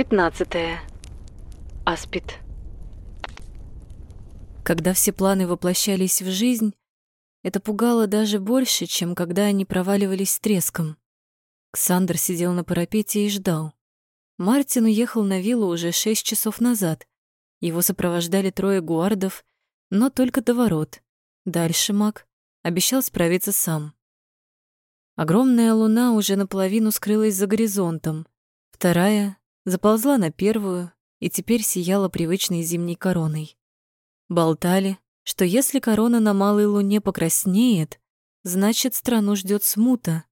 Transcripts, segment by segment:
15. Аспид. Когда все планы воплощались в жизнь, это пугало даже больше, чем когда они проваливались с треском. Ксандр сидел на парапете и ждал. Мартин уехал на виллу уже шесть часов назад. Его сопровождали трое гуардов, но только до ворот. Дальше маг обещал справиться сам. Огромная луна уже наполовину скрылась за горизонтом. Вторая заползла на первую и теперь сияла привычной зимней короной. Болтали, что если корона на малой луне покраснеет, значит, страну ждет смута.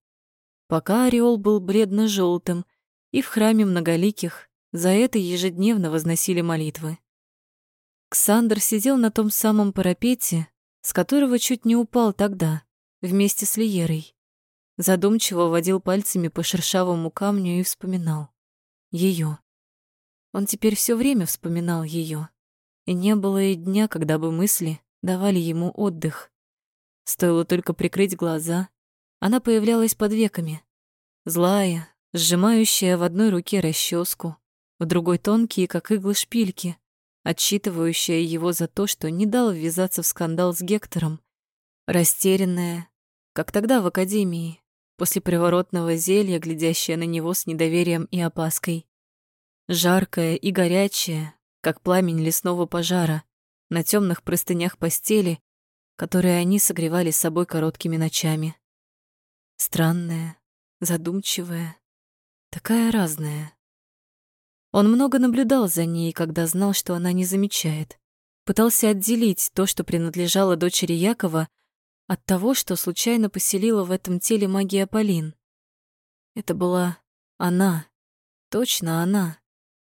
Пока ореол был бледно желтым и в храме многоликих за это ежедневно возносили молитвы. Ксандр сидел на том самом парапете, с которого чуть не упал тогда, вместе с Лиерой. Задумчиво водил пальцами по шершавому камню и вспоминал. Ее. Он теперь все время вспоминал ее, и не было и дня, когда бы мысли давали ему отдых. Стоило только прикрыть глаза, она появлялась под веками, злая, сжимающая в одной руке расческу, в другой тонкие, как иглы шпильки, отчитывающая его за то, что не дал ввязаться в скандал с Гектором, растерянная, как тогда в академии, после приворотного зелья, глядящая на него с недоверием и опаской. Жаркая и горячая, как пламень лесного пожара, на темных простынях постели, которые они согревали с собой короткими ночами. Странная, задумчивая, такая разная. Он много наблюдал за ней, когда знал, что она не замечает. Пытался отделить то, что принадлежало дочери Якова, от того, что случайно поселила в этом теле магия Полин. Это была она, точно она.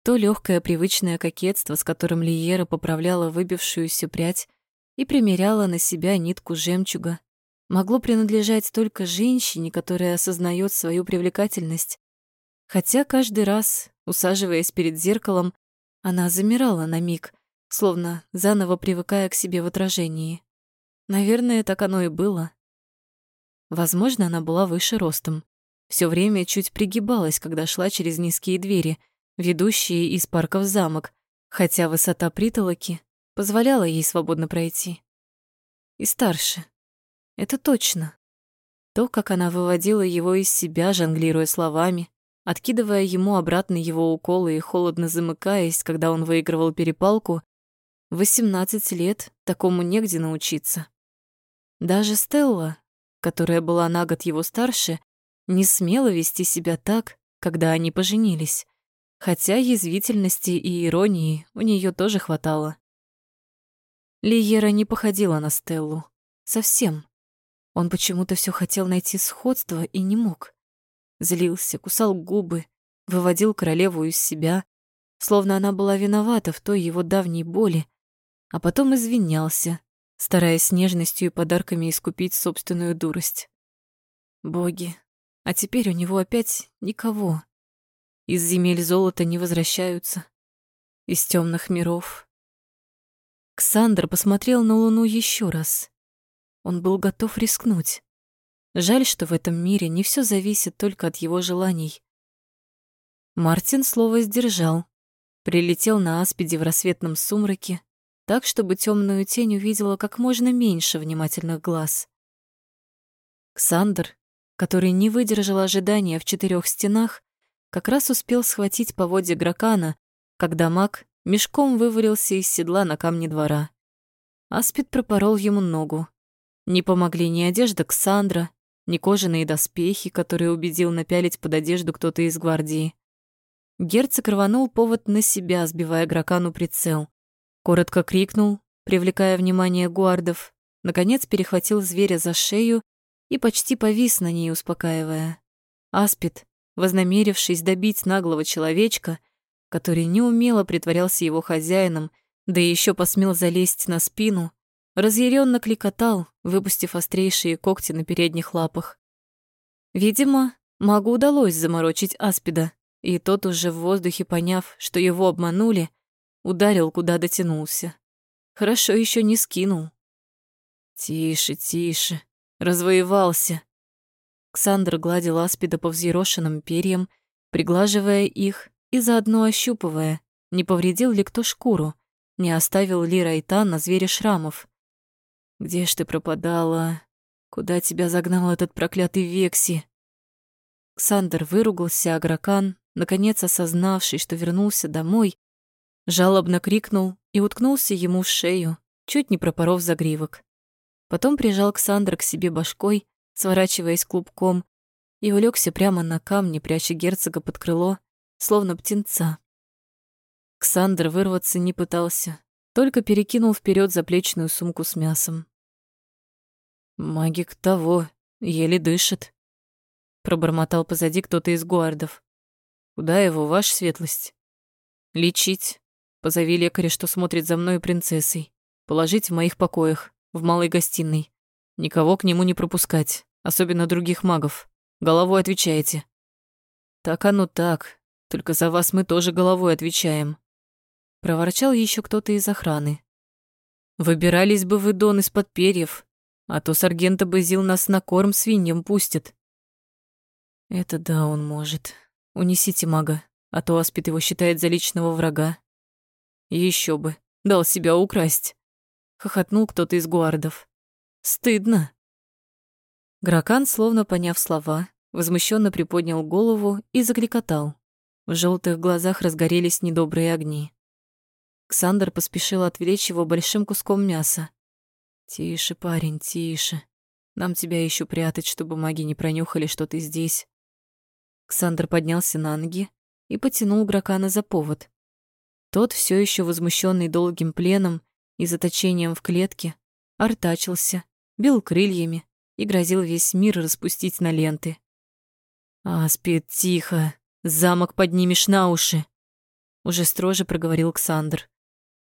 То легкое привычное кокетство, с которым Лиера поправляла выбившуюся прядь и примеряла на себя нитку жемчуга, могло принадлежать только женщине, которая осознает свою привлекательность. Хотя каждый раз, усаживаясь перед зеркалом, она замирала на миг, словно заново привыкая к себе в отражении. Наверное, так оно и было. Возможно, она была выше ростом. Все время чуть пригибалась, когда шла через низкие двери, ведущие из парка в замок, хотя высота притолоки позволяла ей свободно пройти. И старше. Это точно. То, как она выводила его из себя, жонглируя словами, откидывая ему обратно его уколы и холодно замыкаясь, когда он выигрывал перепалку, в 18 лет такому негде научиться. Даже Стелла, которая была на год его старше, не смела вести себя так, когда они поженились, хотя язвительности и иронии у нее тоже хватало. Лиера не походила на Стеллу. Совсем. Он почему-то все хотел найти сходство и не мог. Злился, кусал губы, выводил королеву из себя, словно она была виновата в той его давней боли, а потом извинялся, стараясь нежностью и подарками искупить собственную дурость. Боги, а теперь у него опять никого. Из земель золота не возвращаются, из темных миров. Ксандр посмотрел на Луну еще раз он был готов рискнуть. Жаль, что в этом мире не все зависит только от его желаний. Мартин слово сдержал. Прилетел на аспиде в рассветном сумраке, так, чтобы темную тень увидела как можно меньше внимательных глаз. Ксандр, который не выдержал ожидания в четырех стенах, как раз успел схватить поводья Гракана, когда маг мешком вывалился из седла на камне двора. Аспид пропорол ему ногу. Не помогли ни одежда Ксандра, ни кожаные доспехи, которые убедил напялить под одежду кто-то из гвардии. Герцог рванул повод на себя, сбивая Гракану прицел. Коротко крикнул, привлекая внимание гуардов, наконец перехватил зверя за шею и почти повис на ней, успокаивая. Аспид, вознамерившись добить наглого человечка, который неумело притворялся его хозяином, да еще посмел залезть на спину, разъяренно кликотал, выпустив острейшие когти на передних лапах. Видимо, магу удалось заморочить аспида, и тот уже в воздухе, поняв, что его обманули, ударил, куда дотянулся. Хорошо еще не скинул. Тише, тише, развоевался. Ксандр гладил аспида по взъерошенным перьям, приглаживая их и заодно ощупывая, не повредил ли кто шкуру, не оставил ли Райтан на звере шрамов. «Где ж ты пропадала? Куда тебя загнал этот проклятый Векси?» Ксандр выругался, а Гракан, наконец осознавший, что вернулся домой, жалобно крикнул и уткнулся ему в шею, чуть не пропоров загривок. Потом прижал Ксандра к себе башкой, сворачиваясь клубком, и улегся прямо на камне, пряча герцога под крыло, словно птенца. Ксандр вырваться не пытался, только перекинул вперед заплечную сумку с мясом. «Магик того, еле дышит», — пробормотал позади кто-то из гуардов. «Куда его, ваша светлость?» «Лечить. Позови лекаря, что смотрит за мной принцессой. Положить в моих покоях, в малой гостиной. Никого к нему не пропускать, особенно других магов. Головой отвечаете». «Так оно так. Только за вас мы тоже головой отвечаем». Проворчал еще кто-то из охраны. «Выбирались бы вы, Дон, из-под перьев, а то Саргента Базил нас на корм свиньям пустит». «Это да, он может. Унесите мага, а то Аспид его считает за личного врага». Еще бы, дал себя украсть хохотнул кто-то из гуардов. Стыдно. Гракан, словно поняв слова, возмущенно приподнял голову и закликотал. В желтых глазах разгорелись недобрые огни. Ксандр поспешил отвлечь его большим куском мяса. «Тише, парень, тише. Нам тебя еще прятать, чтобы маги не пронюхали, что ты здесь». Ксандр поднялся на ноги и потянул Гракана за повод. Тот, все еще возмущенный долгим пленом, и заточением в клетке, артачился, бил крыльями и грозил весь мир распустить на ленты. «Аспид, тихо! Замок поднимешь на уши!» Уже строже проговорил Ксандр.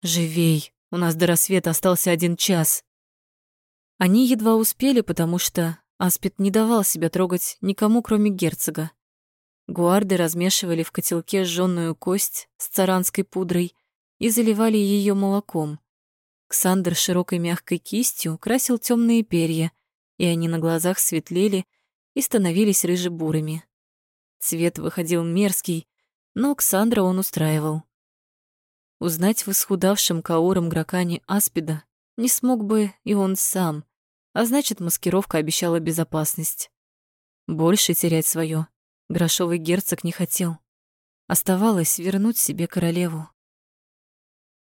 «Живей! У нас до рассвета остался один час!» Они едва успели, потому что Аспид не давал себя трогать никому, кроме герцога. Гуарды размешивали в котелке сжённую кость с царанской пудрой и заливали ее молоком. Ксандр широкой мягкой кистью красил темные перья, и они на глазах светлели и становились рыжебурыми. Цвет выходил мерзкий, но Ксандра он устраивал. Узнать в исхудавшем кауром гракане Аспида не смог бы и он сам, а значит, маскировка обещала безопасность. Больше терять свое грошовый герцог не хотел. Оставалось вернуть себе королеву.